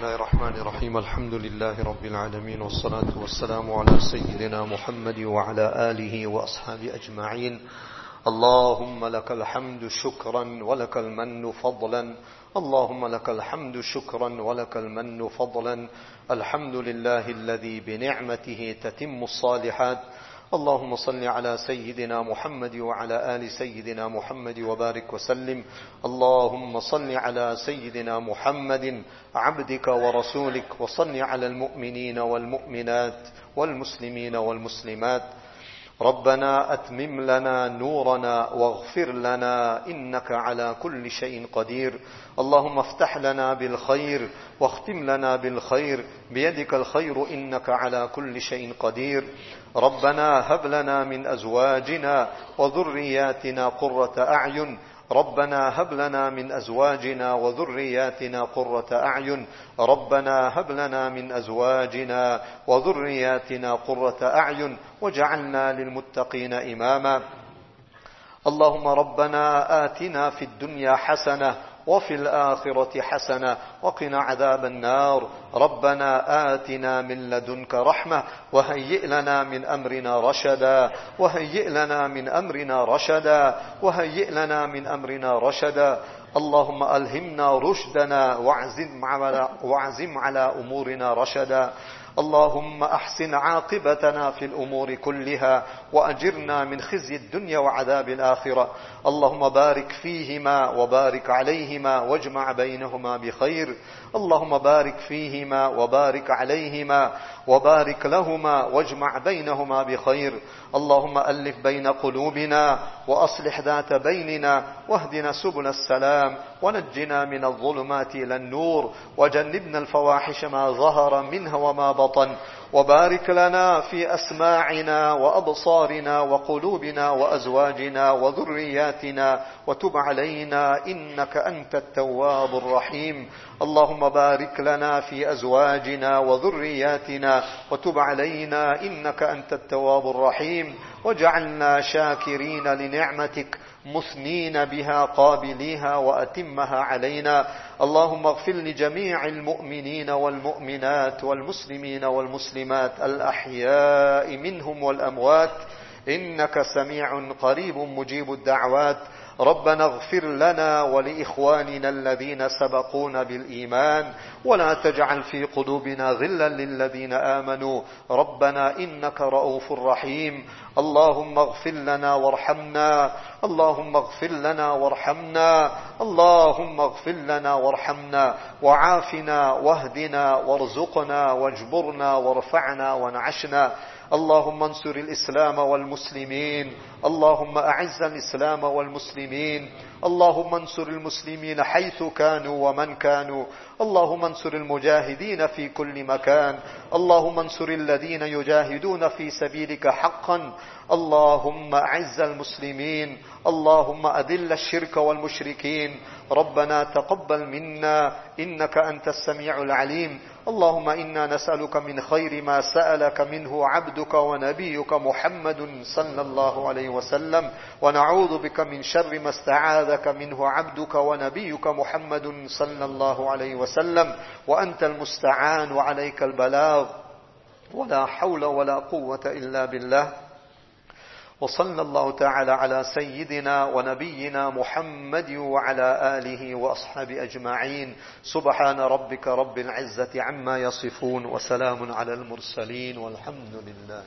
الله الرحمن الرحيم الحمد لله رب العالمين والصلاة والسلام على سيدنا محمد وعلى آله وأصحابه أجمعين اللهم لك الحمد شكرا ولك المن فضلا اللهم لك الحمد شكرا ولك المن فضلا الحمد لله الذي بنعمته تتم الصالحات اللهم صل على سيدنا محمد وعلى آل سيدنا محمد وبارك وسلم. اللهم صل على سيدنا محمد عبدك ورسولك وصل على المؤمنين والمؤمنات والمسلمين والمسلمات. ربنا أتمم لنا نورنا واغفر لنا إنك على كل شيء قدير. اللهم افتح لنا بالخير واختم لنا بالخير. بيدك الخير إنك على كل شيء قدير. ربنا هب لنا من أزواجنا وذرياتنا قرة أعين. ربنا هب لنا من أزواجنا وذرياتنا قرة أعين. ربنا هب لنا من أزواجنا وذرياتنا قرة أعين وجعلنا للمتقين إماما. اللهم ربنا آتنا في الدنيا حسنة وفي الآخرة حسنة وقنا عذاب النار. ربنا آتنا من لدنك رحمة وهيئ لنا من أمرنا رشدا. وهيئ لنا من أمرنا رشدا. وهيئ لنا من أمرنا رشدا. اللهم ألهمنا رشدنا واعزم على, على أمورنا رشدا. اللهم أحسن عاقبتنا في الأمور كلها وأجرنا من خزي الدنيا وعذاب الآخرة. اللهم بارك فيهما وبارك عليهما واجمع بينهما بخير. اللهم بارك فيهما وبارك عليهما وبارك لهما واجمع بينهما بخير. اللهم ألف بين قلوبنا وأصلح ذات بيننا واهدنا سبل السلام ونجنا من الظلمات إلى النور وجنبنا الفواحش ما ظهر منها وما بطن وبارك لنا في أسماعنا وأبصارنا وقلوبنا وأزواجنا وذرياتنا وتب علينا إنك أنت التواب الرحيم اللهم بارك لنا في أزواجنا وذرياتنا وتب علينا إنك أنت التواب الرحيم وجعلنا شاكرين لنعمتك مثنين بها قابليها وأتمها علينا. اللهم اغفر لجميع المؤمنين والمؤمنات والمسلمين والمسلمات الأحياء منهم والأموات. إنك سميع قريب مجيب الدعوات. ربنا اغفر لنا ولإخواننا الذين سبقونا بالإيمان ولا تجعل في قلوبنا غلا للذين آمنوا ربنا إنك رؤوف رحيم اللهم اغفر لنا وارحمنا اللهم اغفر لنا وارحمنا. اللهم اغفر لنا وارحمنا. وعافنا واهدنا وارزقنا واجبرنا وارفعنا وانعشنا اللهم انصر الإسلام والمسلمين. اللهم أعز الإسلام والمسلمين. اللهم انصر المسلمين حيث كانوا ومن كانوا. اللهم انصر المجاهدين في كل مكان. اللهم انصر الذين يجاهدون في سبيلك حقا. اللهم أعز المسلمين. اللهم أذل الشرك والمشركين. ربنا تقبل منا. إنك أنت السميع العليم. اللهم إنا نسألك من خير ما سألك منه عبدك ونبيك محمد صلى الله عليه وسلم. ونعوذ بك من شر ما استعاذك منه عبدك ونبيك محمد صلى الله عليه وسلم. وأنت المستعان وعليك البلاغ. ولا حول ولا قوة إلا بالله. وصلى الله تعالى على سيدنا ونبينا محمد وعلى آله وأصحابه أجمعين. سبحان ربك رب العزة عما يصفون وسلام على المرسلين والحمد لله.